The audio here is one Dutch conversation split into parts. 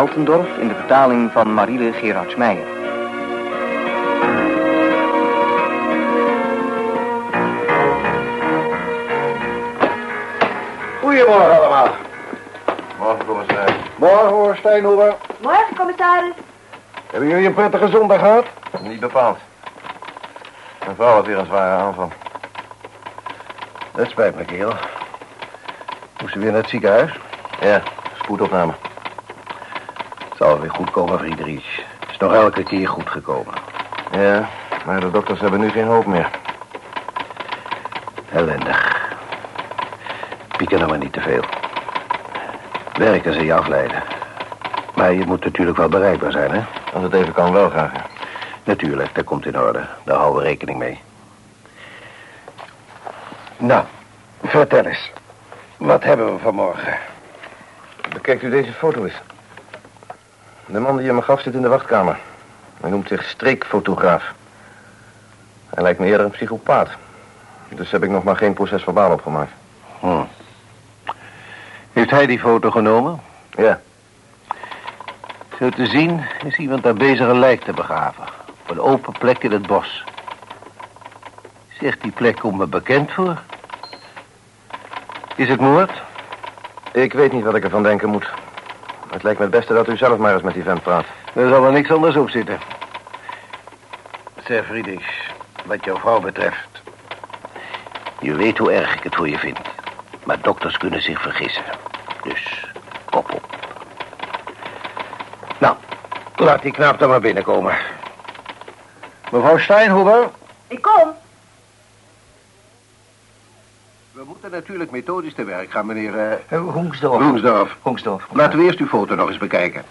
Altendorf in de vertaling van Marielle Gerardsmeijer. Goedemorgen allemaal. Morgen, commissaris. Morgen hoor, Steinhoever. Morgen, commissaris. Hebben jullie een prettige zondag gehad? Niet bepaald. Mijn vrouw had weer een zware aanval. Dat spijt me, kerel. Moest ze weer naar het ziekenhuis? Ja, spoedopname. Het zal weer goed komen, Friedrich. Het is nog elke keer goed gekomen. Ja, maar de dokters hebben nu geen hoop meer. Ellendig. Pieken nou maar niet te veel. Werken ze je afleiden. Maar je moet natuurlijk wel bereikbaar zijn, hè? Als het even kan, wel graag. ja. Natuurlijk, dat komt in orde. Daar houden we rekening mee. Nou, vertel eens. Wat hebben we vanmorgen? Bekijkt u deze foto eens. De man die je me gaf zit in de wachtkamer. Hij noemt zich streekfotograaf. Hij lijkt me eerder een psychopaat. Dus heb ik nog maar geen procesverbaal opgemaakt. Hm. Heeft hij die foto genomen? Ja, Zo te zien is iemand daar bezig een lijk te begraven. Op een open plek in het bos. Zegt die plek komt me bekend voor? Is het moord? ik weet niet wat ik ervan denken moet. Het lijkt me het beste dat u zelf maar eens met die vent praat. Er zal wel niks anders op zitten. Zeg, Friedrich, wat jouw vrouw betreft. Je weet hoe erg ik het voor je vind. Maar dokters kunnen zich vergissen. Dus, kop op. Nou, laat die knaap dan maar binnenkomen. Mevrouw Steinhuber? Ik kom. We moeten natuurlijk methodisch te werk gaan, meneer... Uh, Hoengsdorf. Roensdorf. Hoengsdorf. Laten we eerst uw foto nog eens bekijken.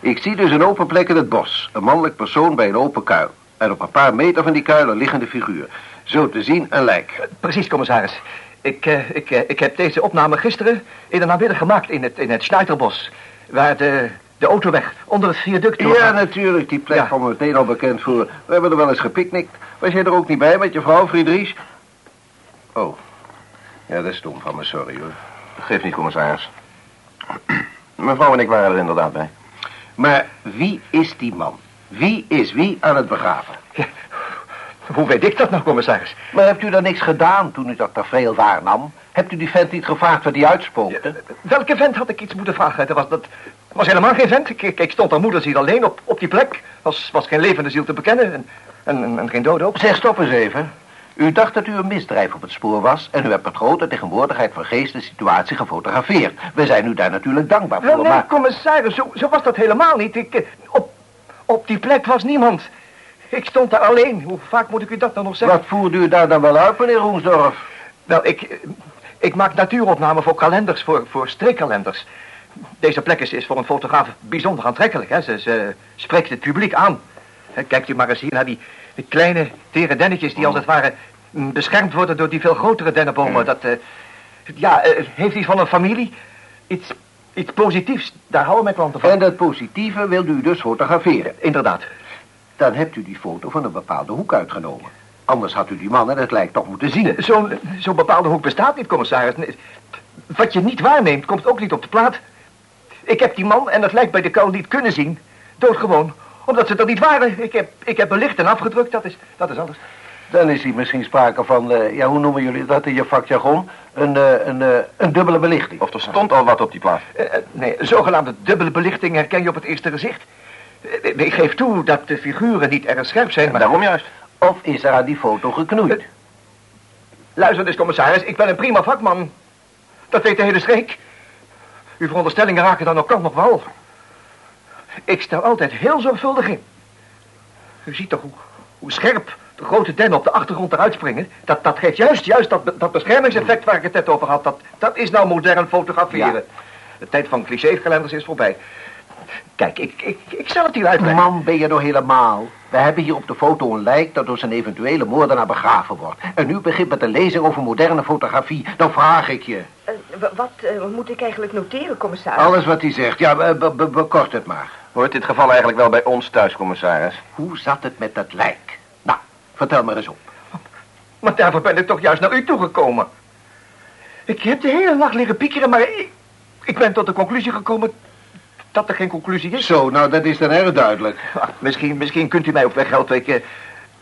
Ik zie dus een open plek in het bos. Een mannelijk persoon bij een open kuil. En op een paar meter van die kuil een liggende figuur. Zo te zien een lijk. Precies, commissaris. Ik, eh, ik, eh, ik heb deze opname gisteren in de namiddag gemaakt in het, in het Schneiderbos. Waar de, de autoweg onder het viaduct Ja, doorgaat. natuurlijk. Die plek Ja. kwam meteen al bekend voor. We hebben er wel eens gepicnict. Was jij er ook niet bij met je vrouw, Friedrich? Oh. Ja, dat is stom van me, sorry hoor. Geef niet, commissaris. Mevrouw en ik waren er inderdaad bij. Maar wie is die man? Wie is wie aan het begraven? Hoe weet ik dat nou, commissaris? Maar hebt u dan niks gedaan toen u dat tafereel waarnam? Hebt u die vent niet gevraagd wat hij uitspookte? Welke vent had ik iets moeten vragen? Dat was, dat was helemaal geen vent. Ik, ik, stond aan moederziel alleen op, op die plek. Was, was geen levende ziel te bekennen. En, en, en, en geen dood ook. Zeg, stop eens even. U dacht dat u een misdrijf op het spoor was... en u hebt met grote tegenwoordigheid van geest de situatie gefotografeerd. We zijn u daar natuurlijk dankbaar Wel, voor, nee, maar... commissaris, zo, zo was dat helemaal niet. Ik, eh, op, op die plek was niemand. Ik stond daar alleen. Hoe vaak moet ik u dat dan nog zeggen? Wat voerde u daar dan wel uit, meneer Roensdorf? Wel, ik, eh, ik maak natuuropnamen voor kalenders, voor, voor streekkalenders. Deze plek is, is voor een fotograaf bijzonder aantrekkelijk. Hè? Ze, ze spreekt het publiek aan. Kijkt u maar eens hier naar die, die kleine, tere dennetjes... die als het ware mm, beschermd worden door die veel grotere dennenbomen. Dat, eh, ja, eh, heeft iets van een familie. Iets, iets positiefs. Daar houden mijn klanten van. En dat positieve wilde u dus fotograferen. Inderdaad. Dan hebt u die foto van een bepaalde hoek uitgenomen. Anders had u die man en het lijkt toch moeten zien. Zo'n zo'n bepaalde hoek bestaat niet, commissaris. Wat je niet waarneemt, komt ook niet op de plaat. Ik heb die man en het lijkt bij de kou niet kunnen zien. Doodgewoon. Omdat ze er niet waren. Ik heb, ik heb belicht en afgedrukt, dat is, dat is alles. Dan is hier misschien sprake van, eh, ja, hoe noemen jullie dat in je vakjargon? Een, eh, een, eh, een dubbele belichting. Of er stond al wat op die plaat. Nee, zogenaamde dubbele belichting herken je op het eerste gezicht. Ik geef toe dat de figuren niet erg scherp zijn, maar... Daarom juist. Of is er aan die foto geknoeid? Luister eens, commissaris, ik ben een prima vakman. Dat weet de hele streek. Uw veronderstellingen raken dan ook kant nog wel. Ik stel altijd heel zorgvuldig in. U ziet toch hoe, hoe scherp de grote dennen op de achtergrond eruit springen? Dat, dat geeft juist, juist dat, dat beschermingseffect waar ik het net over had. Dat, dat is nou modern fotograferen. Ja. De tijd van clichékalenders is voorbij. Kijk, ik, ik, ik zal het u uitleggen. Man, ben je nou helemaal? We hebben hier op de foto een lijk dat door zijn eventuele moordenaar begraven wordt. En u begint met een lezing over moderne fotografie. Dan vraag ik je. Eh, wat eh, moet ik eigenlijk noteren, commissaris? Alles wat hij zegt. Ja, be- be- be- bekort het maar. Hoort dit geval eigenlijk wel bij ons thuis, commissaris? Hoe zat het met dat lijk? Nou, vertel maar eens op. Maar daarvoor ben ik toch juist naar u toegekomen. Ik heb de hele nacht liggen piekeren, maar ik, ik ben tot de conclusie gekomen dat er geen conclusie is. Zo, nou, dat is dan erg duidelijk. Ah, misschien, misschien kunt u mij op weg helpen. Ik, eh,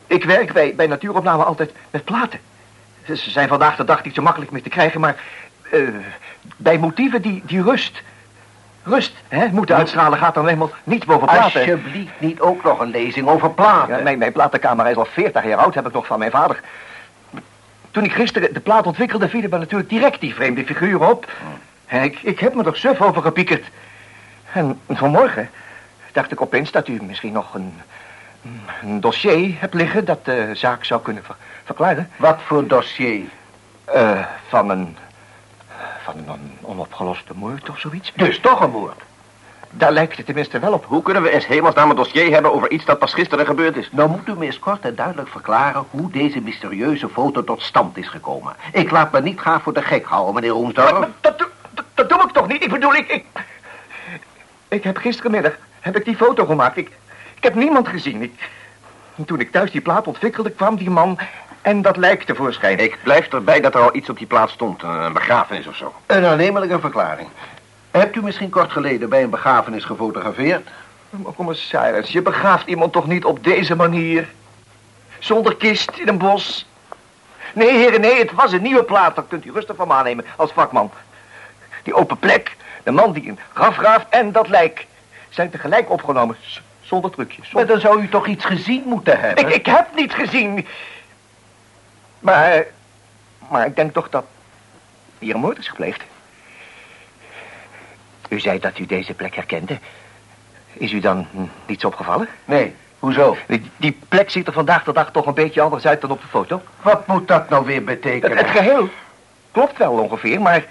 ik werk bij, bij natuuropname altijd met platen. Ze zijn vandaag de dag niet zo makkelijk meer te krijgen, maar eh, bij motieven die, die rust, rust hè, moeten uitstralen gaat dan helemaal niet boven platen. Alsjeblieft niet ook nog een lezing over platen. Ja, mijn, mijn platenkamer is al 40 jaar oud, heb ik nog van mijn vader. Toen ik gisteren de plaat ontwikkelde, vielen me natuurlijk direct die vreemde figuren op. Ik, ik heb me er suf over gepiekerd. En vanmorgen dacht ik opeens dat u misschien nog een, een dossier hebt liggen dat de zaak zou kunnen ver- verklaren. Wat voor dossier? Eh, van een, van een onopgeloste moord of zoiets. Dus toch een moord. Daar lijkt het tenminste wel op. Hoe kunnen we eens hemelsnaam een dossier hebben over iets dat pas gisteren gebeurd is? Nou moet u me eens kort en duidelijk verklaren hoe deze mysterieuze foto tot stand is gekomen. Ik laat me niet graag voor de gek houden, meneer Roensdorf. dat, doe- dat, dat doe ik toch niet? Ik bedoel, ik, ik... Ik heb gisterenmiddag heb ik die foto gemaakt. Ik, ik heb niemand gezien. Ik, toen ik thuis die plaat ontwikkelde, kwam die man en dat lijk tevoorschijn. Ik blijf erbij dat er al iets op die plaats stond. Een begrafenis of zo. Een aannemelijke verklaring. Hebt u misschien kort geleden bij een begrafenis gefotografeerd? Maar commissaris, je begraaft iemand toch niet op deze manier? Zonder kist in een bos? Nee, heren, nee, het was een nieuwe plaat. Dat kunt u rustig van me aannemen als vakman. Die open plek, de man die een graf graaft en dat lijk... zijn tegelijk opgenomen, zonder trucjes. Maar dan zou u toch iets gezien moeten hebben? Ik, ik heb niet gezien. Maar, maar ik denk toch dat hier een moord is gepleegd. U zei dat u deze plek herkende. Is u dan niets opgevallen? Nee, hoezo? Die, die plek ziet er vandaag de dag toch een beetje anders uit dan op de foto. Wat moet dat nou weer betekenen? het geheel klopt wel ongeveer, maar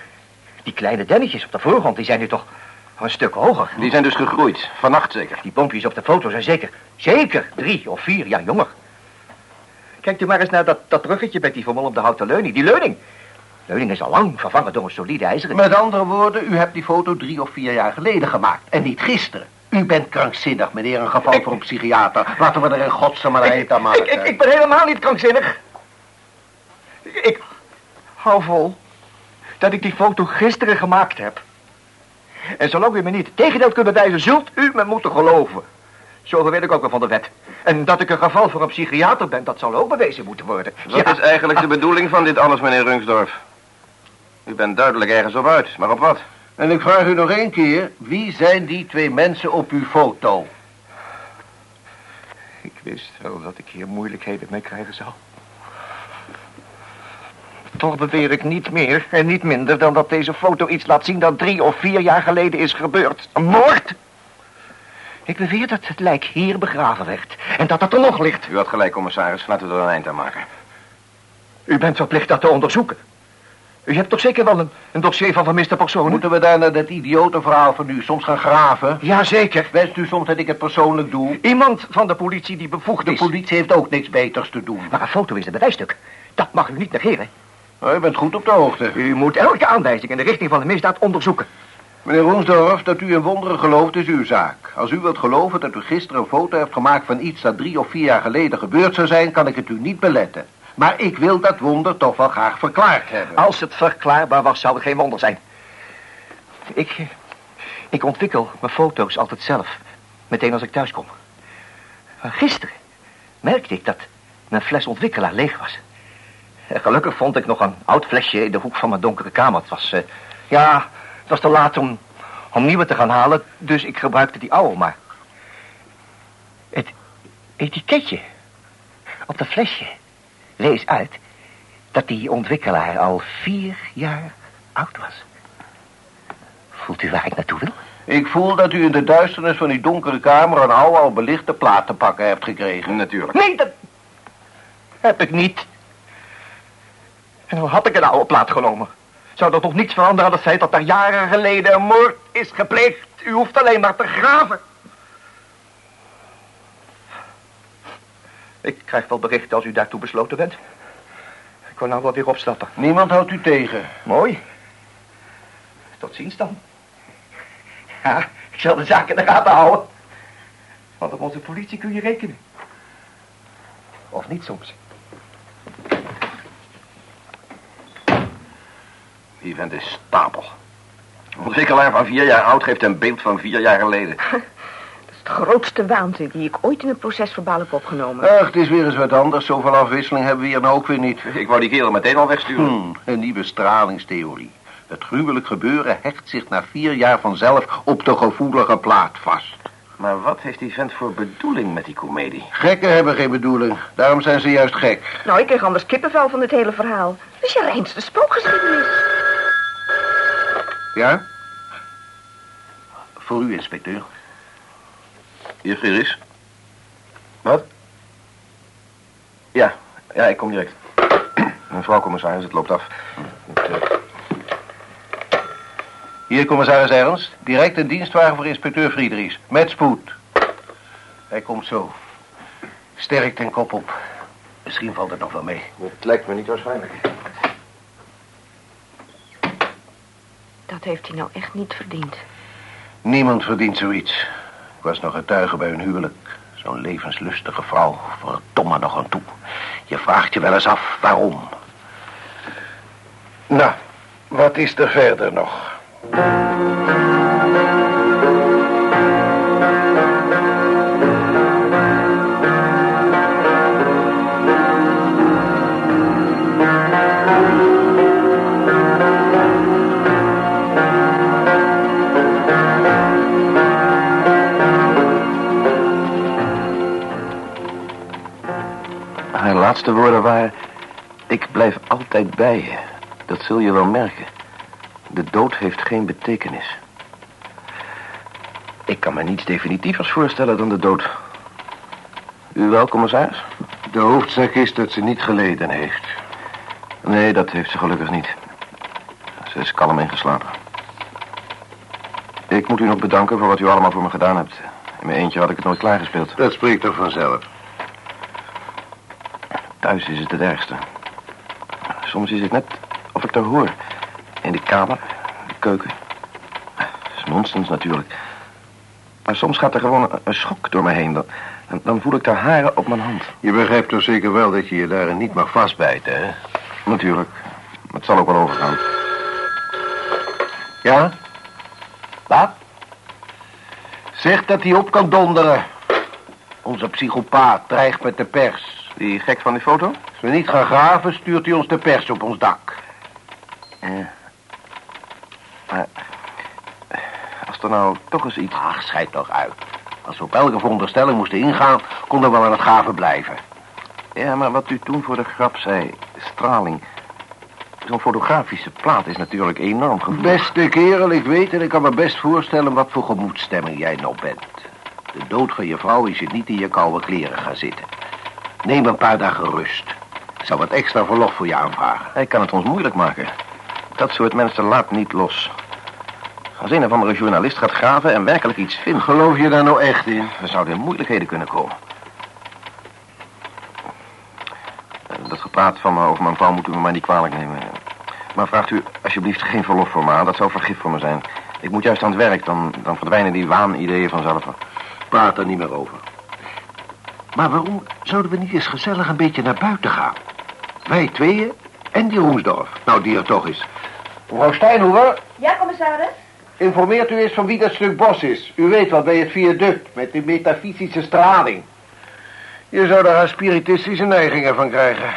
die kleine dennetjes op de voorgrond, die zijn nu toch een stuk hoger. Die zijn dus gegroeid. Vannacht zeker. Die boompjes op de foto zijn zeker, zeker drie of vier jaar jonger. Kijkt u maar eens naar dat, dat bruggetje met die vermolmde houten leuning. Die leuning. leuning is al lang vervangen door een solide ijzeren. Met andere woorden, u hebt die foto drie of vier jaar geleden gemaakt. En niet gisteren. U bent krankzinnig, meneer. Een geval Ik- voor een psychiater. Laten we er in godsnaam een eind aan maken. ik, ik ben helemaal niet krankzinnig. Ik, ik hou vol dat ik die foto gisteren gemaakt heb. En zolang u me niet het tegendeel kunt bewijzen, zult u me moeten geloven. Zo weet ik ook wel van de wet. En dat ik een geval voor een psychiater ben, dat zal ook bewezen moeten worden. Wat is eigenlijk de bedoeling van dit alles, meneer Rungsdorf? U bent duidelijk ergens op uit, maar op wat? En ik vraag u nog één keer. Wie zijn die twee mensen op uw foto? Ik wist wel dat ik hier moeilijkheden mee krijgen zou. Toch beweer ik niet meer en niet minder dan dat deze foto iets laat zien dat drie of vier jaar geleden is gebeurd. Een moord! Ik beweer dat het lijk hier begraven werd en dat het er nog ligt. U had gelijk, commissaris. Laten we er een eind aan maken. U bent verplicht dat te onderzoeken. U hebt toch zeker wel een, een dossier van vermiste personen? Moeten we daar naar dat idiote verhaal van u soms gaan graven? Jazeker. Wenst u soms dat ik het persoonlijk doe? Iemand van de politie die bevoegd De is. politie heeft ook niks beters te doen. Maar een foto is een bewijsstuk. Dat mag u niet negeren. Nou, u bent goed op de hoogte. U moet elke aanwijzing in de richting van de misdaad onderzoeken. Meneer Roensdorf, dat u in wonderen gelooft is uw zaak. Als u wilt geloven dat u gisteren een foto hebt gemaakt van iets dat drie of vier jaar geleden gebeurd zou zijn, kan ik het u niet beletten. Maar ik wil dat wonder toch wel graag verklaard hebben. Als het verklaarbaar was, zou het geen wonder zijn. Ik, ik ontwikkel mijn foto's altijd zelf. Meteen als ik thuis kom. Gisteren merkte ik dat mijn fles ontwikkelaar leeg was. Gelukkig vond ik nog een oud flesje in de hoek van mijn donkere kamer. Het was, eh, ja, was te laat om, om nieuwe te gaan halen, dus ik gebruikte die oude maar. Het etiketje op dat flesje lees uit dat die ontwikkelaar al vier jaar oud was. Voelt u waar ik naartoe wil? Ik voel dat u in de duisternis van die donkere kamer een oude al belichte plaat te pakken hebt gekregen. Natuurlijk. Nee, dat heb ik niet. En dan had ik een oude plaat genomen. Zou dat toch niets veranderen aan het feit dat daar jaren geleden een moord is gepleegd? U hoeft alleen maar te graven. Ik krijg wel berichten als u daartoe besloten bent. Ik wil nou wel weer opstappen. Niemand houdt u tegen. Mooi. Tot ziens dan. Ja, ik zal de zaak in de gaten houden. Want op onze politie kun je rekenen. Of niet soms. Die vent is stapel. Een ontwikkelaar van vier jaar oud geeft een beeld van vier jaar geleden. Dat is de grootste waanzin die ik ooit in een procesverbaal heb opgenomen. Ach, het is weer eens wat anders. Zoveel afwisseling hebben we hier nou ook weer niet. Ik wou die kerel meteen al wegsturen. Hmm, een nieuwe stralingstheorie. Het gruwelijk gebeuren hecht zich na vier jaar vanzelf op de gevoelige plaat vast. Maar wat heeft die vent voor bedoeling met die komedie? Gekken hebben geen bedoeling. Daarom zijn ze juist gek. Nou, ik kreeg anders kippenvel van dit hele verhaal. Het is je reinste spookgeschiedenis. Ja? Voor u, inspecteur. Hier, Giris. Wat? Ja, ja, ik kom direct. Mevrouw commissaris, het loopt af. Hier, commissaris Ernst. Direct een dienstwagen voor inspecteur Friedrichs. Met spoed. Hij komt zo. Sterk ten kop op. Misschien valt het nog wel mee. Het lijkt me niet waarschijnlijk. Dat heeft hij nou echt niet verdiend. Niemand verdient zoiets. Ik was nog getuige bij hun huwelijk. Zo'n levenslustige vrouw. Verdomme nog aan toe. Je vraagt je wel eens af waarom. Nou, wat is er verder nog? Laatste woorden waren... Ik blijf altijd bij je. Dat zul je wel merken. De dood heeft geen betekenis. Ik kan me niets definitievers voorstellen dan de dood. U wel, commissaris? De hoofdzaak is dat ze niet geleden heeft. Nee, dat heeft ze gelukkig niet. Ze is kalm ingeslapen. Ik moet u nog bedanken voor wat u allemaal voor me gedaan hebt. In mijn eentje had ik het nooit klaargespeeld. Dat spreekt toch vanzelf. Is het het ergste. Soms is het net of ik er hoor. In de kamer, de keuken. Dat is nonsens natuurlijk. Maar soms gaat er gewoon een, een schok door me heen. Dan, dan, voel ik de haren op mijn hand. Je begrijpt toch zeker wel dat je je daarin niet mag vastbijten, hè? Natuurlijk. Het zal ook wel overgaan. Ja? Wat? Zeg dat hij op kan donderen. Onze psychopaat dreigt met de pers. Die gek van die foto? Als we niet gaan graven, stuurt hij ons de pers op ons dak. Ja. Maar... Als er nou toch eens iets... Ach, schijt toch uit. Als we op elke veronderstelling moesten ingaan, konden we wel aan het graven blijven. Ja, maar wat u toen voor de grap zei, straling. Zo'n fotografische plaat is natuurlijk enorm gevoelig. Beste kerel, ik weet en ik kan me best voorstellen wat voor gemoedstemming jij nou bent. De dood van je vrouw is je niet in je koude kleren gaan zitten. Neem een paar dagen rust. Ik zal wat extra verlof voor je aanvragen. Hij kan het ons moeilijk maken. Dat soort mensen laat niet los. Als een of andere journalist gaat graven en werkelijk iets vindt... Geloof je daar nou echt in? We zouden in moeilijkheden kunnen komen. Dat gepraat van me over mijn vrouw moet u me maar niet kwalijk nemen. Maar vraagt u alsjeblieft geen verlof voor me aan. Dat zou vergif voor me zijn. Ik moet juist aan het werk, dan, dan verdwijnen die waanideeën vanzelf. Praat er niet meer over. Maar waarom zouden we niet eens gezellig een beetje naar buiten gaan? Wij tweeën en die Roesdorf. Nou, die er toch is. Mevrouw Steinhoever, Ja, commissaris? informeert u eens van wie dat stuk bos is. U weet wel, bij het viaduct, met die metafysische straling. Je zou daar spiritistische neigingen van krijgen.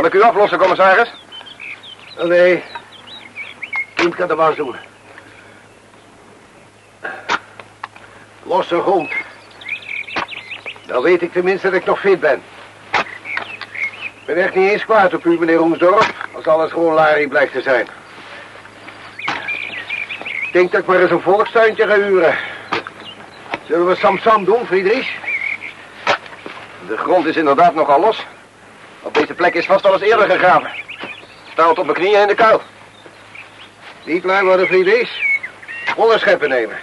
Zal ik u aflossen, commissaris? Nee, kind kan de was doen. Losse grond. Dan weet ik tenminste dat ik nog fit ben. Ik ben echt niet eens kwaad op u, meneer Roemsdorp, als alles gewoon Larry blijkt te zijn. Ik denk dat ik maar eens een volkstuintje ga huren. Zullen we Sam-Sam doen, Friedrich? De grond is inderdaad nogal los. Op deze plek is vast al eens eerder gegraven. Sta op mijn knieën in de kuil. Niet lui worden, Friedrich. Volle scheppen nemen.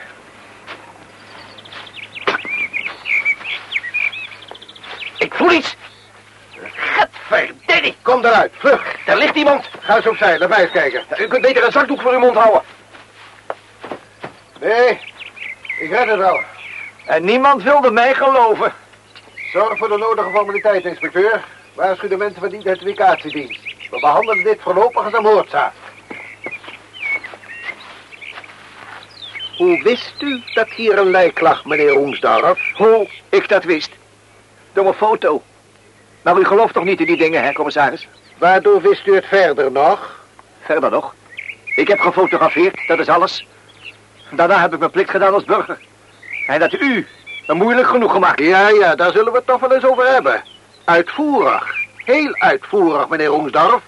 voel iets. Gadverdennie. Kom eruit, vlug. Daar ligt iemand. Ga eens opzij, mij eens kijken. U kunt beter een zakdoek voor uw mond houden. Nee, ik red het wel. En niemand wilde mij geloven. Zorg voor de nodige formaliteiten, inspecteur. Waarschuw de mensen van de identificatiedienst. We behandelen dit voorlopig als een moordzaak. Hoe wist u dat hier een lijk lag, meneer Roemsdorf? Hoe ik dat wist. Door een foto. Maar u gelooft toch niet in die dingen, hè, commissaris? Waardoor wist u het verder nog? Verder nog. Ik heb gefotografeerd, dat is alles. Daarna heb ik mijn plicht gedaan als burger. En dat u me moeilijk genoeg gemaakt. Ja, ja, daar zullen we het toch wel eens over hebben. Uitvoerig. Heel uitvoerig, meneer Roemsdorf.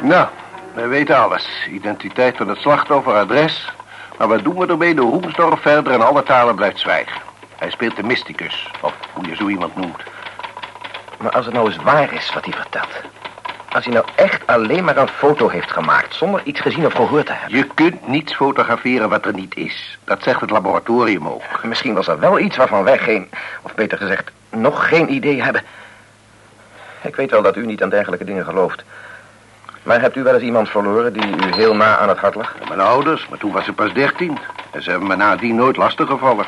Nou, we weten alles. Identiteit van het slachtoffer, adres. Maar wat doen we ermee? De Roemsdorf verder en alle talen blijft zwijgen. Hij speelt de mysticus, of hoe je zo iemand noemt. Maar als het nou eens waar is wat hij vertelt. Als hij nou echt alleen maar een foto heeft gemaakt... zonder iets gezien of gehoord te hebben. Je kunt niets fotograferen wat er niet is. Dat zegt het laboratorium ook. Misschien was er wel iets waarvan wij geen... of beter gezegd, nog geen idee hebben. Ik weet wel dat u niet aan dergelijke dingen gelooft. Maar hebt u wel eens iemand verloren die u heel na aan het hart lag? Mijn ouders, maar toen was ik pas dertien. En ze hebben me nadien nooit lastig gevallen.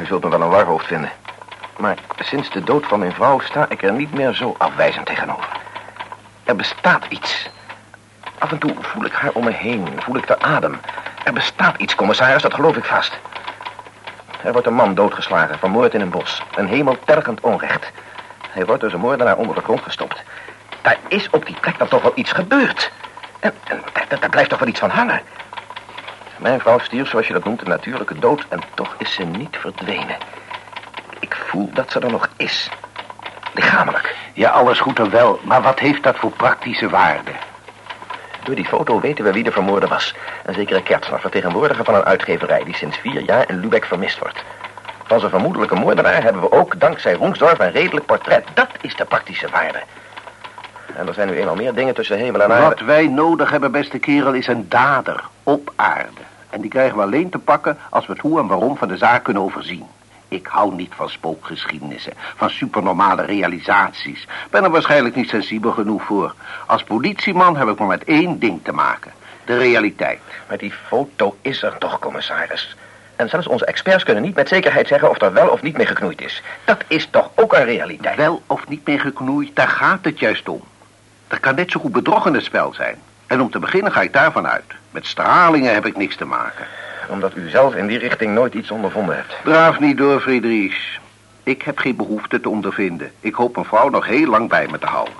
U zult me wel een warhoofd vinden. Maar sinds de dood van mijn vrouw sta ik er niet meer zo afwijzend tegenover. Er bestaat iets. Af en toe voel ik haar om me heen, voel ik de adem. Er bestaat iets, commissaris, dat geloof ik vast. Er wordt een man doodgeslagen, vermoord in een bos. Een hemeltergend onrecht. Hij wordt door zijn moordenaar onder de grond gestopt. Daar is op die plek dan toch wel iets gebeurd. En, en daar, daar blijft toch wel iets van hangen. Mijn vrouw stierf, zoals je dat noemt, een natuurlijke dood... en toch is ze niet verdwenen. Ik voel dat ze er nog is. Lichamelijk. Ja, alles goed en wel. Maar wat heeft dat voor praktische waarde? Door die foto weten we wie de vermoorde was. Een zekere Kertsner, vertegenwoordiger van een uitgeverij... die sinds vier jaar in Lübeck vermist wordt. Van zijn vermoedelijke moordenaar hebben we ook, dankzij Roemsdorf, een redelijk portret. Dat is de praktische waarde. En er zijn nu eenmaal meer dingen tussen hemel en aarde. Wat wij nodig hebben, beste kerel, is een dader op aarde. En die krijgen we alleen te pakken als we het hoe en waarom van de zaak kunnen overzien. Ik hou niet van spookgeschiedenissen, van supernormale realisaties. Ben er waarschijnlijk niet sensibel genoeg voor. Als politieman heb ik maar met één ding te maken. De realiteit. Maar die foto is er toch, commissaris. En zelfs onze experts kunnen niet met zekerheid zeggen of er wel of niet mee geknoeid is. Dat is toch ook een realiteit? Wel of niet mee geknoeid, daar gaat het juist om. Er kan net zo goed bedrog in het spel zijn. En om te beginnen ga ik daarvan uit. Met stralingen heb ik niks te maken. Omdat u zelf in die richting nooit iets ondervonden hebt. Braaf niet door, Friedrich. Ik heb geen behoefte te ondervinden. Ik hoop een vrouw nog heel lang bij me te houden.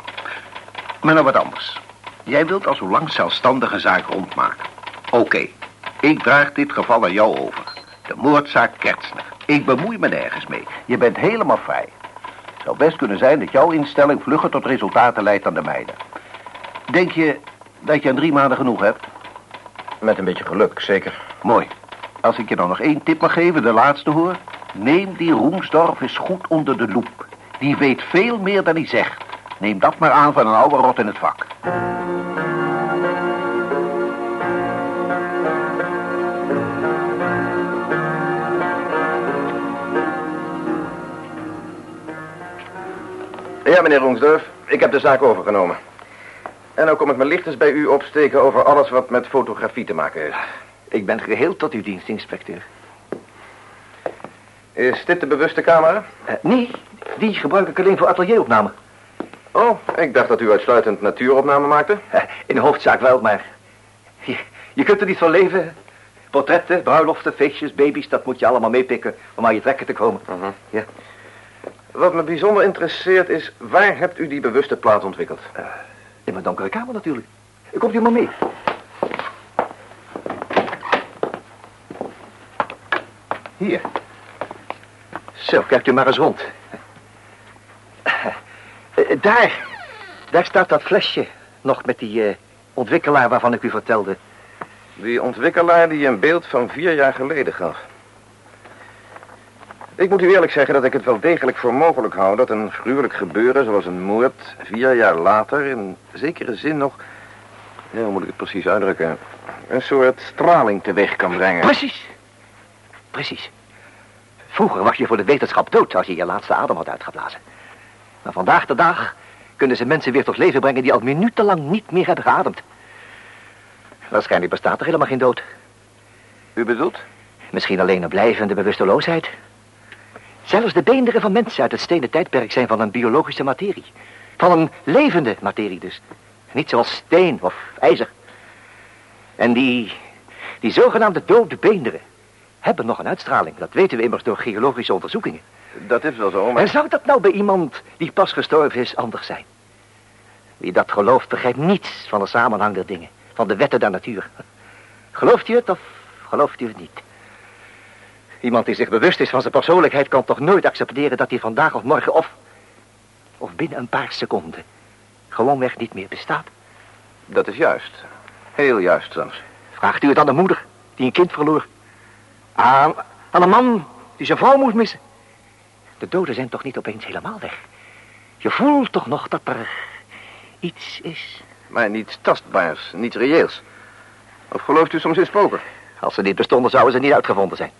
Maar nou wat anders. Jij wilt al zo lang zelfstandige zaak rondmaken. Oké, ik draag dit geval aan jou over. De moordzaak Kertsner. Ik bemoei me nergens mee. Je bent helemaal vrij. Het zou best kunnen zijn dat jouw instelling vlugger tot resultaten leidt dan de mijne. Denk je dat je aan drie maanden genoeg hebt? Met een beetje geluk, zeker. Mooi. Als ik je dan nog één tip mag geven, de laatste hoor. Neem die Roemsdorf eens goed onder de loep. Die weet veel meer dan hij zegt. Neem dat maar aan van een oude rot in het vak. Ja, meneer Roensdorf, ik heb de zaak overgenomen. En nou kom ik me lichtens bij u opsteken over alles wat met fotografie te maken heeft. Ik ben geheel tot uw dienst, inspecteur. Is dit de bewuste camera? Eh, nee, die gebruik ik alleen voor atelieropname. Oh, ik dacht dat u uitsluitend natuuropname maakte. Eh, in de hoofdzaak wel, maar... Je, je kunt er niet van leven. Portretten, bruiloften, feestjes, baby's, dat moet je allemaal meepikken om aan je trekken te komen. Mhm. Ja. Wat me bijzonder interesseert is, waar hebt u die bewuste plaat ontwikkeld? Eh, in mijn donkere kamer natuurlijk. Komt u maar mee. Hier. Zo, kijkt u maar eens rond. Eh, Daar, daar staat dat flesje nog met die eh, ontwikkelaar waarvan ik u vertelde. Die ontwikkelaar die een beeld van vier jaar geleden gaf. Ik moet u eerlijk zeggen dat ik het wel degelijk voor mogelijk hou... dat een gruwelijk gebeuren zoals een moord vier jaar later... in zekere zin nog Ja, hoe moet ik het precies uitdrukken? Een soort straling teweeg kan brengen. Precies. Precies. Vroeger was je voor de wetenschap dood als je je laatste adem had uitgeblazen. Maar vandaag de dag kunnen ze mensen weer tot leven brengen die al minutenlang niet meer hebben geademd. Waarschijnlijk bestaat er helemaal geen dood. U bedoelt? Misschien alleen een blijvende bewusteloosheid. Zelfs de beenderen van mensen uit het stenen tijdperk zijn van een biologische materie. Van een levende materie dus. Niet zoals steen of ijzer. En die, die zogenaamde dode beenderen hebben nog een uitstraling. Dat weten we immers door geologische onderzoekingen. Dat is wel zo, maar... En zou dat nou bij iemand die pas gestorven is anders zijn? Wie dat gelooft begrijpt niets van de samenhang der dingen. Van de wetten der natuur. Gelooft u het of gelooft u het niet? Iemand die zich bewust is van zijn persoonlijkheid kan toch nooit accepteren dat hij vandaag of morgen of... of binnen een paar seconden gewoonweg niet meer bestaat. Dat is juist. Heel juist zelfs. Vraagt u het aan de moeder die een kind verloor. Aan, aan een man die zijn vrouw moest missen. De doden zijn toch niet opeens helemaal weg. Je voelt toch nog dat er iets is. Maar niets tastbaars, niets reëels. Of gelooft u soms in spoken? Als ze niet bestonden, zouden ze niet uitgevonden zijn.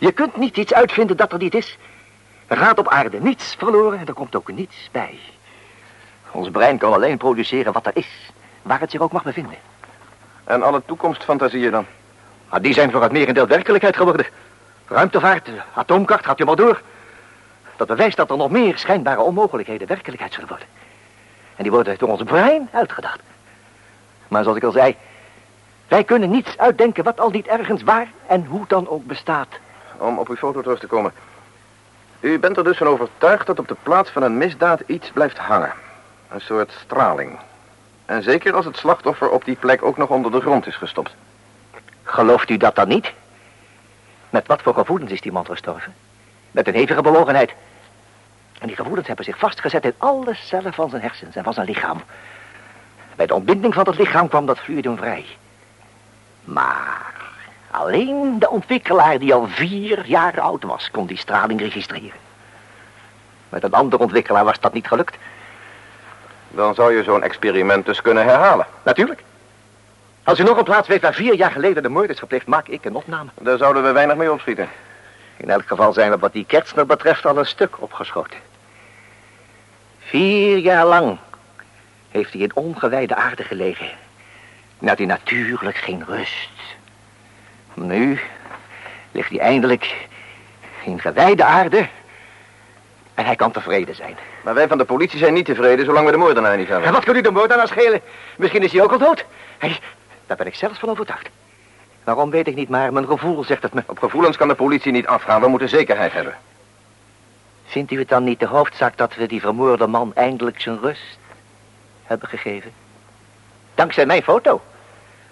Je kunt niet iets uitvinden dat er niet is. Gaat op aarde niets verloren en er komt ook niets bij. Ons brein kan alleen produceren wat er is, waar het zich ook mag bevinden. En alle toekomstfantasieën dan? Maar die zijn voor het merendeel werkelijkheid geworden. Ruimtevaart, atoomkracht, gaat u maar door. Dat bewijst dat er nog meer schijnbare onmogelijkheden werkelijkheid zullen worden. En die worden door ons brein uitgedacht. Maar zoals ik al zei, wij kunnen niets uitdenken wat al niet ergens waar en hoe dan ook bestaat. Om op uw foto terug te komen. U bent er dus van overtuigd dat op de plaats van een misdaad iets blijft hangen. Een soort straling. En zeker als het slachtoffer op die plek ook nog onder de grond is gestopt. Gelooft u dat dan niet? Met wat voor gevoelens is die man gestorven? Met een hevige bewogenheid. En die gevoelens hebben zich vastgezet in alle cellen van zijn hersens en van zijn lichaam. Bij de ontbinding van het lichaam kwam dat fluidum vrij. Maar alleen de ontwikkelaar die al vier jaar oud was, kon die straling registreren. Met een andere ontwikkelaar was dat niet gelukt. Dan zou je zo'n experiment dus kunnen herhalen. Natuurlijk. Als u nog een plaats weet waar vier jaar geleden de moord is gepleegd, maak ik een opname. Daar zouden we weinig mee opschieten. In elk geval zijn we wat die Kertsner betreft al een stuk opgeschoten. Vier jaar lang heeft hij in ongewijde aarde gelegen. En had hij natuurlijk geen rust. Nu ligt hij eindelijk in gewijde aarde. En hij kan tevreden zijn. Maar wij van de politie zijn niet tevreden zolang we de moordenaar niet hebben. En wat kan u de moordenaar schelen? Misschien is hij ook al dood. Hey, daar ben ik zelfs van overtuigd. Waarom weet ik niet, maar mijn gevoel zegt het me. Op gevoelens kan de politie niet afgaan. We moeten zekerheid hebben. Vindt u het dan niet de hoofdzaak dat we die vermoorde man eindelijk zijn rust hebben gegeven? Dankzij mijn foto.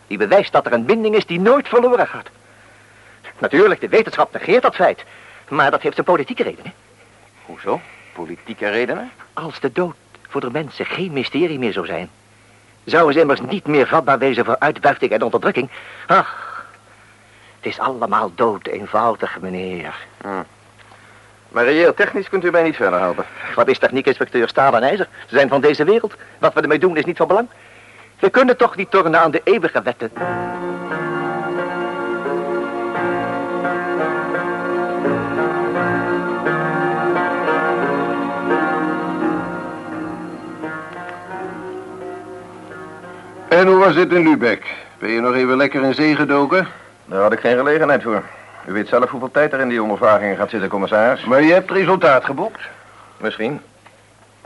Die bewijst dat er een binding is die nooit verloren gaat. Natuurlijk, de wetenschap negeert dat feit. Maar dat heeft een politieke reden, hè? Hoezo? Politieke redenen? Als de dood voor de mensen geen mysterie meer zou zijn... zouden ze immers niet meer vatbaar wezen voor uitbuiting en onderdrukking. Ach, het is allemaal dood eenvoudig, meneer. Hm. Maar reëel technisch kunt u mij niet verder helpen. Wat is techniekinspecteur Staal en IJzer? Ze zijn van deze wereld. Wat we ermee doen is niet van belang. We kunnen toch niet tornen aan de eeuwige wetten. En hoe was het in Lübeck? Ben je nog even lekker in zee gedoken? Daar had ik geen gelegenheid voor. U weet zelf hoeveel tijd er in die ondervragingen gaat zitten, commissaris. Maar je hebt resultaat geboekt. Misschien.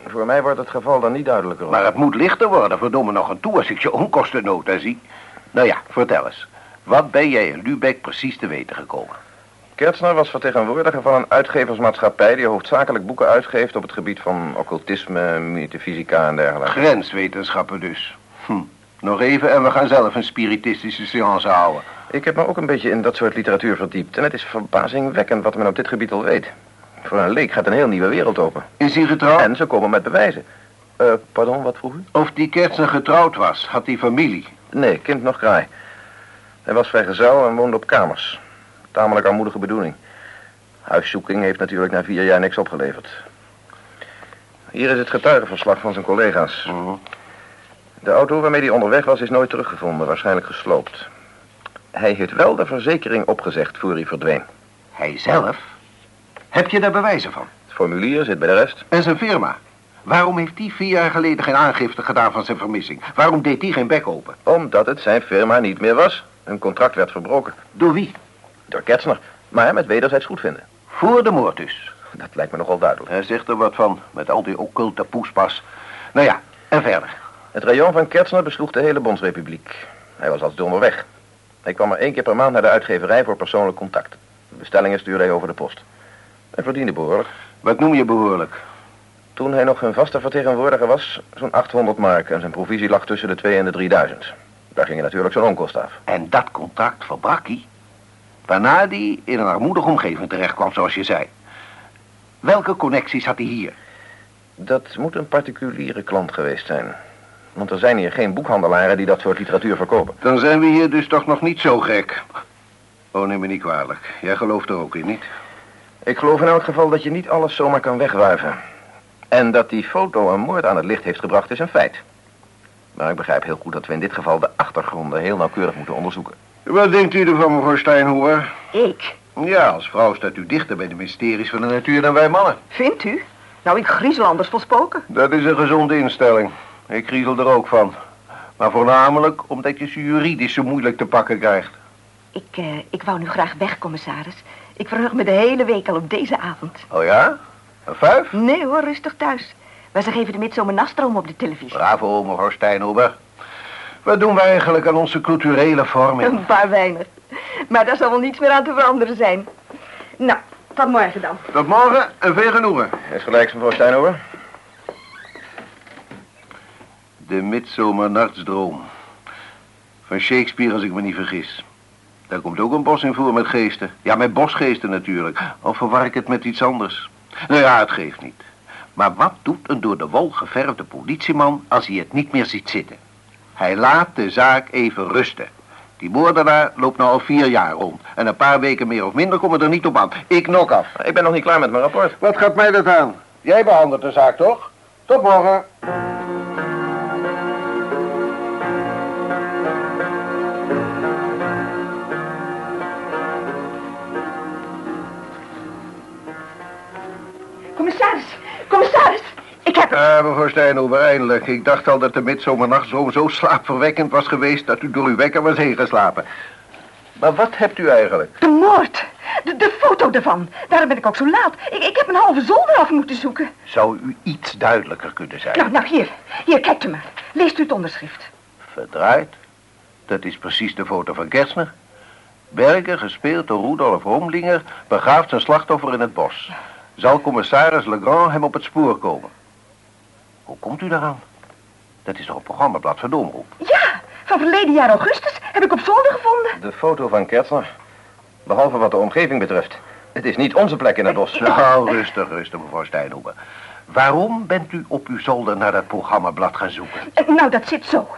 Voor mij wordt het geval dan niet duidelijker. Maar het moet lichter worden, verdomme nog een toe als ik je onkostennota zie. Nou ja, vertel eens. Wat ben jij in Lübeck precies te weten gekomen? Kertsner was vertegenwoordiger van een uitgeversmaatschappij... die hoofdzakelijk boeken uitgeeft op het gebied van occultisme, metafysica en dergelijke. Grenswetenschappen dus. Hm. Nog even en we gaan zelf een spiritistische seance houden. Ik heb me ook een beetje in dat soort literatuur verdiept... en het is verbazingwekkend wat men op dit gebied al weet. Voor een leek gaat een heel nieuwe wereld open. Is hij getrouwd? En ze komen met bewijzen. Eh, pardon, wat vroeg u? Of die Kertsen getrouwd was, had hij familie. Nee, kind nog kraai. Hij was vrijgezel en woonde op kamers. Tamelijk armoedige bedoeling. Huiszoeking heeft natuurlijk na vier jaar niks opgeleverd. Hier is het getuigenverslag van zijn collega's. De auto waarmee hij onderweg was is nooit teruggevonden, waarschijnlijk gesloopt. Hij heeft wel de verzekering opgezegd voor hij verdween. Hij zelf? Heb je daar bewijzen van? Het formulier zit bij de rest. En zijn firma? Waarom heeft die vier jaar geleden geen aangifte gedaan van zijn vermissing? Waarom deed hij geen bek open? Omdat het zijn firma niet meer was. Hun contract werd verbroken. Door wie? Door Ketsner. Maar met wederzijds goedvinden. Voor de moord dus. Dat lijkt me nogal duidelijk. Hij zegt er wat van, met al die occulte poespas. Nou ja, en verder. Het rayon van Ketsner besloeg de hele Bondsrepubliek. Hij was altijd onderweg. Hij kwam er één keer per maand naar de uitgeverij voor persoonlijk contact. De bestellingen stuurde hij over de post. Hij verdiende behoorlijk. Wat noem je behoorlijk? Toen hij nog hun vaste vertegenwoordiger was, zo'n 800 mark. En zijn provisie lag tussen de 2 en de 3000. Daar gingen natuurlijk zo'n onkost af. En dat contract verbrak hij. Waarna hij in een armoedige omgeving terecht kwam, zoals je zei. Welke connecties had hij hier? Dat moet een particuliere klant geweest zijn. Want er zijn hier geen boekhandelaren die dat soort literatuur verkopen. Dan zijn we hier dus toch nog niet zo gek. Oh, neem me niet kwalijk. Jij gelooft er ook in, niet? Ik geloof in elk geval dat je niet alles zomaar kan wegwuiven. En dat die foto een moord aan het licht heeft gebracht is een feit. Maar ik begrijp heel goed dat we in dit geval de achtergronden heel nauwkeurig moeten onderzoeken. Wat denkt u ervan, mevrouw Steinhoer? Ik? Ja, als vrouw staat u dichter bij de mysteries van de natuur dan wij mannen. Vindt u? Nou, ik griezel anders volspoken. Dat is een gezonde instelling. Ik griezel er ook van. Maar voornamelijk omdat je ze juridisch zo moeilijk te pakken krijgt. Ik, eh, ik wou nu graag weg, commissaris. Ik verheug me de hele week al op deze avond. Oh ja? Een vijf? Nee hoor, rustig thuis. Maar ze geven de midzomer op de televisie. Bravo, mevrouw Steinhuber. Wat doen wij eigenlijk aan onze culturele vorming? Een paar weinig. Maar daar zal wel niets meer aan te veranderen zijn. Nou, tot morgen dan. Tot morgen en veel genoegen. Is gelijk, mevrouw Steinhover. De midzomernachtsdroom. Van Shakespeare, als ik me niet vergis. Daar komt ook een bos in voor met geesten. Ja, met bosgeesten natuurlijk. Of verwar ik het met iets anders? Nou ja, het geeft niet. Maar wat doet een door de wol geverfde politieman als hij het niet meer ziet zitten? Hij laat de zaak even rusten. Die moordenaar loopt nou al vier jaar rond. En een paar weken meer of minder komen er niet op aan. Ik nok af. Ik ben nog niet klaar met mijn rapport. Wat gaat mij dat aan? Jij behandelt de zaak, toch? Tot morgen. Het. Ah, mevrouw Steinhover, eindelijk. Ik dacht al dat de midzomernachtsdroom zo slaapverwekkend was geweest... dat u door uw wekker was heen geslapen. Maar wat hebt u eigenlijk? De moord. De, de foto ervan. Daarom ben ik ook zo laat. Ik, ik heb een halve zolder af moeten zoeken. Zou u iets duidelijker kunnen zijn? Nou, nou, hier. Hier, kijkt u maar. Leest u het onderschrift. Verdraaid. Dat is precies de foto van Kersner. Berger, gespeeld door Rudolf Romlinger, begraaft zijn slachtoffer in het bos. Zal commissaris Legrand hem op het spoor komen? Hoe komt u daaraan? Dat is toch een programmablad van de omroep? Ja, van verleden jaar augustus heb ik op zolder gevonden. De foto van Ketsner. Behalve wat de omgeving betreft. Het is niet onze plek in het bos. Nou, rustig, rustig, mevrouw Steinhoeber. Waarom bent u op uw zolder naar dat programmablad gaan zoeken? Eh, Nou, dat zit zo.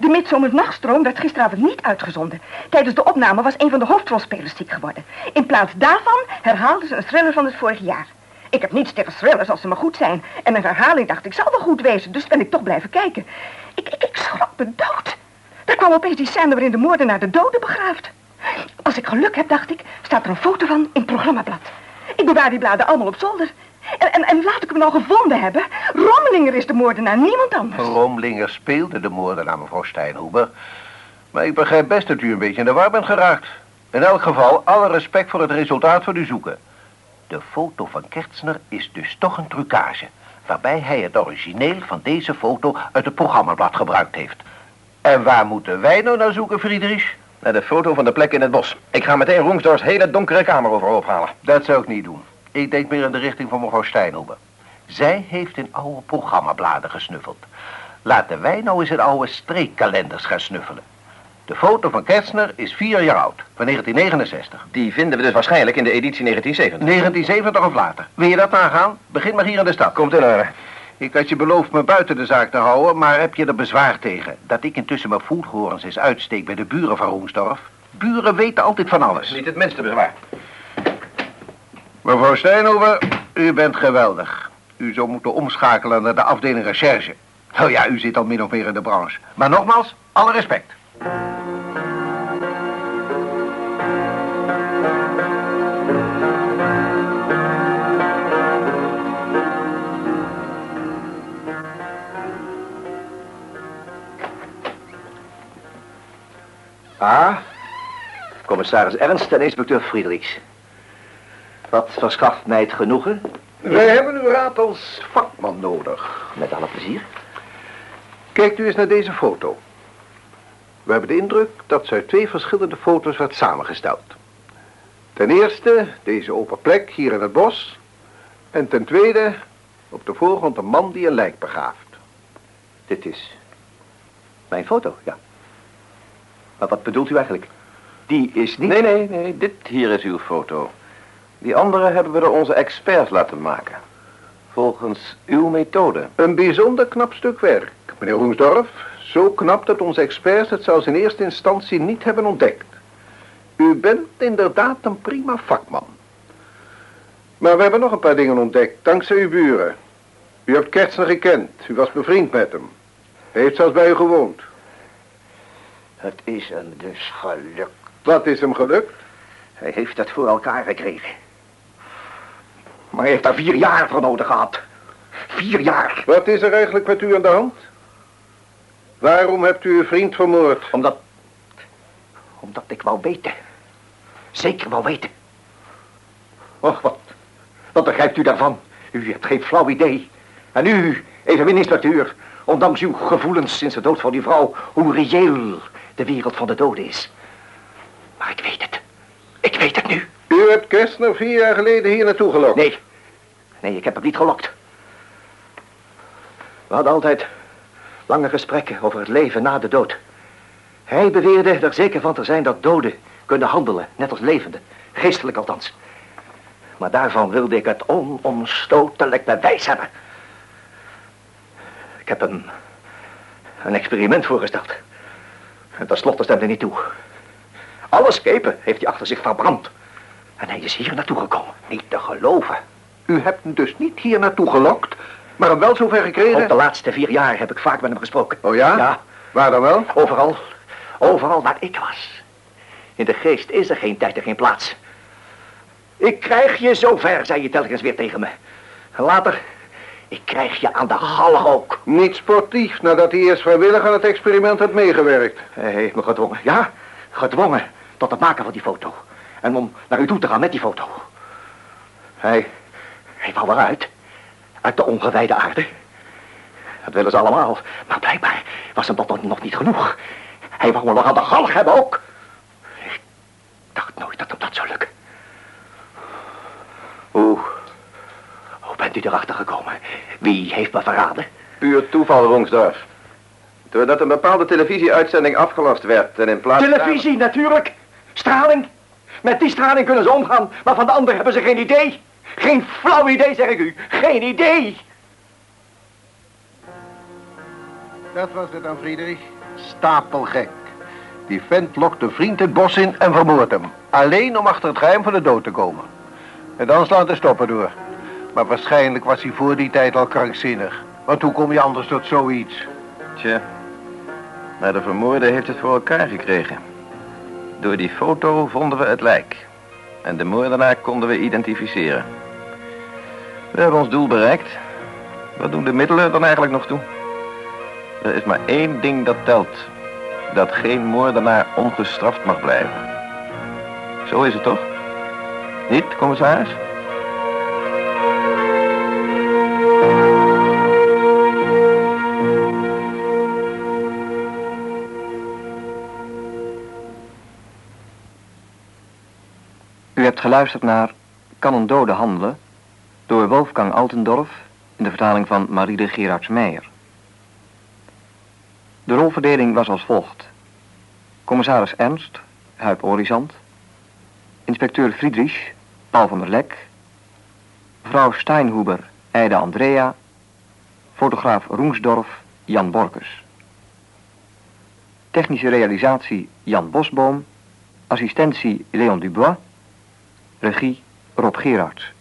De Midzomernachtstroom werd gisteravond niet uitgezonden. Tijdens de opname was een van de hoofdrolspelers ziek geworden. In plaats daarvan herhaalden ze een thriller van het vorige jaar. Ik heb niets tegen thrillers als ze maar goed zijn. En een herhaling dacht ik zal wel goed wezen, dus ben ik toch blijven kijken. Ik, ik, ik schrok me dood. Daar kwam opeens die scène waarin de moordenaar de doden begraaft. Als ik geluk heb, dacht ik, staat er een foto van in het programmablad. Ik bewaar die bladen allemaal op zolder. En, en, en laat ik hem nou gevonden hebben. Rommelinger is de moordenaar, niemand anders. Romlinger speelde de moordenaar, mevrouw Steinhuber. Maar ik begrijp best dat u een beetje in de war bent geraakt. In elk geval, alle respect voor het resultaat van uw zoeken. De foto van Kertsner is dus toch een trucage... waarbij hij het origineel van deze foto uit het programmablad gebruikt heeft. En waar moeten wij nou naar zoeken, Friedrich? Naar de foto van de plek in het bos. Ik ga meteen Roemsdorfs hele donkere kamer overhoop halen. Dat zou ik niet doen. Ik denk meer in de richting van mevrouw Steinhuber. Zij heeft in oude programmabladen gesnuffeld. Laten wij nou eens in oude streekkalenders gaan snuffelen. De foto van Kerstner is vier jaar oud, van 1969. Die vinden we dus waarschijnlijk in de editie 1970. 1970 of later. Wil je dat nagaan? Begin maar hier in de stad. Komt in orde. Ik had je beloofd me buiten de zaak te houden, maar heb je er bezwaar tegen? Dat ik intussen mijn voethoorns eens uitsteek bij de buren van Roemsdorf? Buren weten altijd van alles. Niet het minste bezwaar. Mevrouw Steinhover, u bent geweldig. U zou moeten omschakelen naar de afdeling recherche. Nou ja, u zit al min of meer in de branche. Maar nogmaals, alle respect. Ah, commissaris Ernst en inspecteur Friedrichs. Wat verschaft mij het genoegen? Wij hebben uw raad als vakman nodig. Met alle plezier. Kijkt u eens naar deze foto. We hebben de indruk dat ze uit twee verschillende foto's werd samengesteld. Ten eerste deze open plek hier in het bos. En ten tweede op de voorgrond een man die een lijk begraaft. Dit is mijn foto, ja. Maar wat bedoelt u eigenlijk? Die is niet... Nee, nee, nee, dit hier is uw foto. Die andere hebben we door onze experts laten maken. Volgens uw methode. Een bijzonder knap stuk werk, meneer Roensdorf. Zo knap dat onze experts het zelfs in eerste instantie niet hebben ontdekt. U bent inderdaad een prima vakman. Maar we hebben nog een paar dingen ontdekt, dankzij uw buren. U hebt Kertsner gekend, u was bevriend met hem. Hij heeft zelfs bij u gewoond. Het is hem dus gelukt. Wat is hem gelukt? Hij heeft het voor elkaar gekregen. Maar hij heeft daar vier jaar voor nodig gehad. Vier jaar. Wat is er eigenlijk met u aan de hand? Waarom hebt u uw vriend vermoord? Omdat... Omdat ik wou weten. Zeker wou weten. Och, wat... Wat begrijpt u daarvan? U hebt geen flauw idee. En u, evenmin inspecteur... Ondanks uw gevoelens sinds de dood van die vrouw... hoe reëel de wereld van de doden is. Maar ik weet het. Ik weet het nu. U hebt Kerstner vier jaar geleden hier naartoe gelokt. Nee. Nee, ik heb hem niet gelokt. We hadden altijd lange gesprekken over het leven na de dood. Hij beweerde er zeker van te zijn dat doden kunnen handelen, net als levenden. Geestelijk althans. Maar daarvan wilde ik het onomstotelijk bewijs hebben. Ik heb hem een experiment voorgesteld. En tenslotte stemde hij niet toe. Alle schepen heeft hij achter zich verbrand. En hij is hier naartoe gekomen. Niet te geloven. U hebt hem dus niet hier naartoe gelokt, maar hem wel zover gekregen? Op de laatste vier jaar heb ik vaak met hem gesproken. Oh ja? Ja, Waar dan wel? overal. Overal waar ik was. In de geest is er geen tijd en geen plaats. Ik krijg je zover, zei je telkens weer tegen me. Later, ik krijg je aan de galg ook. Niet sportief, nadat hij eerst vrijwillig aan het experiment had meegewerkt. Hij heeft me gedwongen, ja, gedwongen tot het maken van die foto. En om naar u toe te gaan met die foto. Hij, hij wou eruit. Uit de ongewijde aarde. Dat willen ze allemaal. Maar blijkbaar was hem dat nog- niet genoeg. Hij wou me nog aan de galg hebben ook. Ik dacht nooit dat hem dat zou lukken. Hoe, hoe bent u erachter gekomen? Wie heeft me verraden? Puur toeval, Rongsdorf. Doordat een bepaalde televisieuitzending afgelast werd en in plaats... Televisie, natuurlijk. Straling. Met die straling kunnen ze omgaan, maar van de ander hebben ze geen idee. Geen flauw idee, zeg ik u. Geen idee. Dat was het dan, Friedrich. Stapelgek. Die vent lokt de vriend het bos in en vermoordt hem. Alleen om achter het geheim van de dood te komen. En dan slaat de stoppen door. Maar waarschijnlijk was hij voor die tijd al krankzinnig. Want hoe kom je anders tot zoiets? Tja, maar de vermoorde heeft het voor elkaar gekregen. Door die foto vonden we het lijk. En de moordenaar konden we identificeren. We hebben ons doel bereikt. Wat doen de middelen dan eigenlijk nog toe? Er is maar één ding dat telt. Dat geen moordenaar ongestraft mag blijven. Zo is het toch? Niet, commissaris? U hebt geluisterd naar Kan een dode handelen? Door Wolfgang Altendorf in de vertaling van Marie de Gerards Meijer. De rolverdeling was als volgt. Commissaris Ernst, Huip Orizant. Inspecteur Friedrich, Paul van der Lek. Mevrouw Steinhuber, Eide Andrea. Fotograaf Roensdorf, Jan Borkes. Technische realisatie Jan Bosboom. Assistentie Leon Dubois. Regie Rob Gerards.